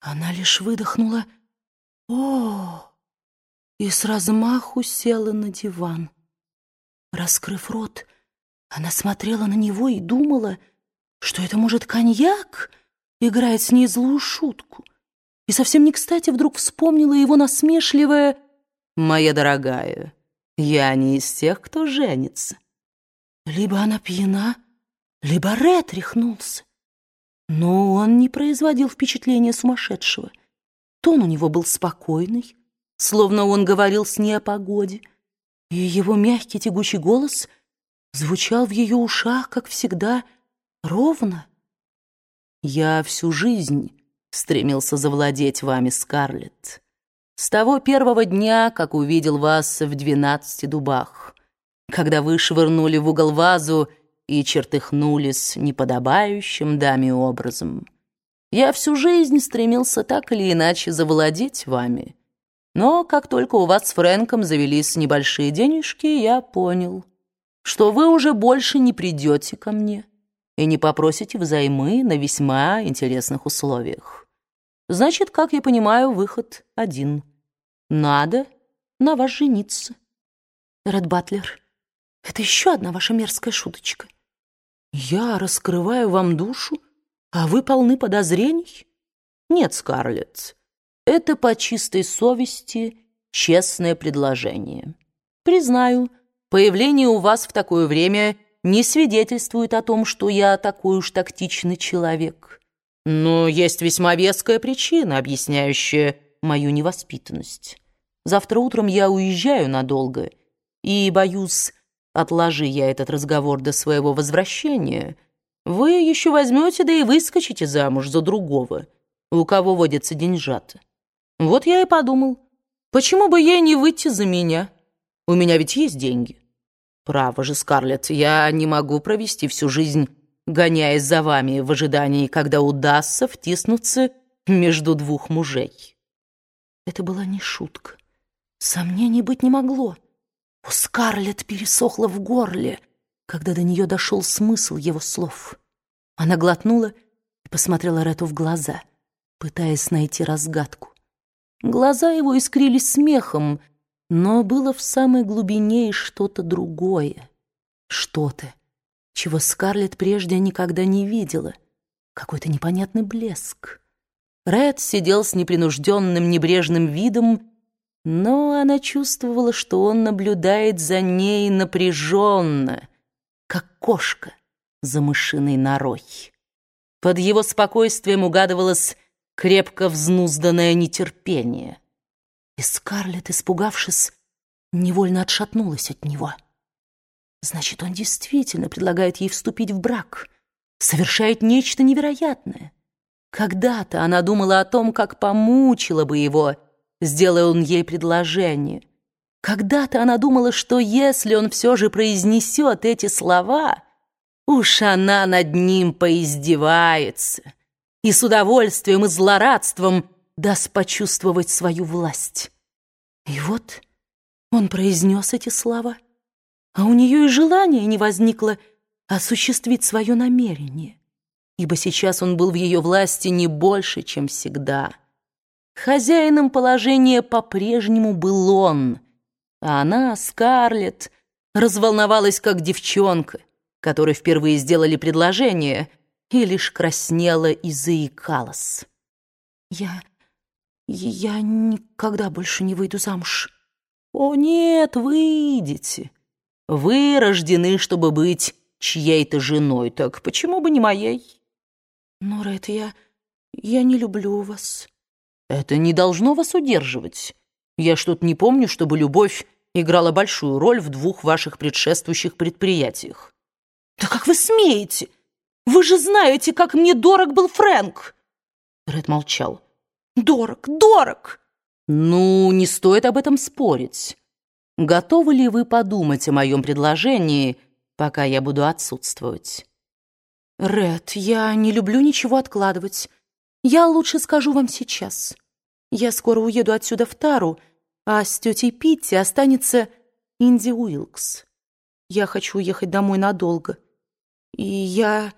Она лишь выдохнула «О!» и с размаху села на диван. Раскрыв рот, она смотрела на него и думала, что это, может, коньяк играет с ней злую шутку. И совсем не кстати вдруг вспомнила его насмешливое «Моя дорогая, я не из тех, кто женится». Либо она пьяна, либо Ред рехнулся. Но он не производил впечатления сумасшедшего. Тон у него был спокойный, словно он говорил с ней о погоде, и его мягкий тягучий голос звучал в ее ушах, как всегда, ровно. «Я всю жизнь стремился завладеть вами, Скарлетт, с того первого дня, как увидел вас в двенадцати дубах, когда вы швырнули в угол вазу и чертыхнулись неподобающим даме образом. Я всю жизнь стремился так или иначе завладеть вами. Но как только у вас с Фрэнком завелись небольшие денежки, я понял, что вы уже больше не придете ко мне и не попросите взаймы на весьма интересных условиях. Значит, как я понимаю, выход один. Надо на вас жениться. Ред Батлер, это еще одна ваша мерзкая шуточка. Я раскрываю вам душу, а вы полны подозрений? Нет, Скарлетт, это по чистой совести честное предложение. Признаю, появление у вас в такое время не свидетельствует о том, что я такой уж тактичный человек. Но есть весьма веская причина, объясняющая мою невоспитанность. Завтра утром я уезжаю надолго, и, боюсь, Отложи я этот разговор до своего возвращения, вы еще возьмете, да и выскочите замуж за другого, у кого водятся деньжата. Вот я и подумал, почему бы ей не выйти за меня? У меня ведь есть деньги. Право же, Скарлетт, я не могу провести всю жизнь, гоняясь за вами в ожидании, когда удастся втиснуться между двух мужей. Это была не шутка. Сомнений быть не могло. У Скарлетт пересохло в горле, когда до нее дошел смысл его слов. Она глотнула и посмотрела Рету в глаза, пытаясь найти разгадку. Глаза его искрились смехом, но было в самой глубине и что-то другое. Что-то, чего Скарлетт прежде никогда не видела. Какой-то непонятный блеск. Ред сидел с непринужденным небрежным видом но она чувствовала, что он наблюдает за ней напряженно, как кошка за мышиной норой. Под его спокойствием угадывалось крепко взнузданное нетерпение. И Скарлетт, испугавшись, невольно отшатнулась от него. Значит, он действительно предлагает ей вступить в брак, совершает нечто невероятное. Когда-то она думала о том, как помучила бы его, сделал он ей предложение. Когда-то она думала, что если он все же произнесет эти слова, уж она над ним поиздевается и с удовольствием и злорадством даст почувствовать свою власть. И вот он произнес эти слова, а у нее и желания не возникло осуществить свое намерение, ибо сейчас он был в ее власти не больше, чем всегда — Хозяином положения по-прежнему был он, а она, Скарлетт, разволновалась как девчонка, которой впервые сделали предложение, и лишь краснела и заикалась. «Я... я никогда больше не выйду замуж». «О нет, выйдете. Вы рождены, чтобы быть чьей-то женой, так почему бы не моей?» «Но, Ред, я... я не люблю вас». Это не должно вас удерживать. Я что-то не помню, чтобы любовь играла большую роль в двух ваших предшествующих предприятиях. Да как вы смеете? Вы же знаете, как мне дорог был Фрэнк. Ред молчал. Дорог, дорог. Ну, не стоит об этом спорить. Готовы ли вы подумать о моем предложении, пока я буду отсутствовать? Ред, я не люблю ничего откладывать. Я лучше скажу вам сейчас. Я скоро уеду отсюда в Тару, а с тетей Питти останется Инди Уилкс. Я хочу уехать домой надолго. И я...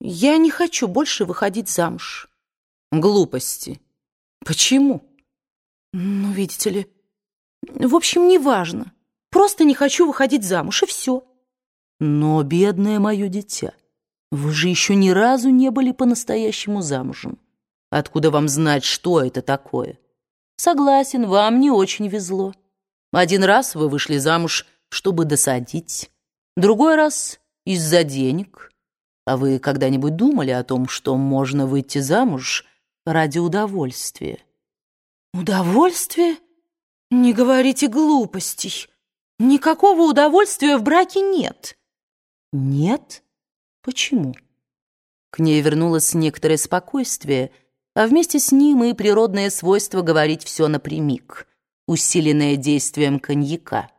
Я не хочу больше выходить замуж. Глупости. Почему? Ну, видите ли, в общем, неважно. Просто не хочу выходить замуж, и все. Но, бедное мое дитя, вы же еще ни разу не были по-настоящему замужем. Откуда вам знать, что это такое? Согласен, вам не очень везло. Один раз вы вышли замуж, чтобы досадить, другой раз из-за денег. А вы когда-нибудь думали о том, что можно выйти замуж ради удовольствия? Удовольствие? Не говорите глупостей. Никакого удовольствия в браке нет. Нет? Почему? К ней вернулось некоторое спокойствие, а вместе с ним и природное свойство говорить все напрямик, усиленное действием коньяка.